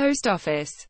post office.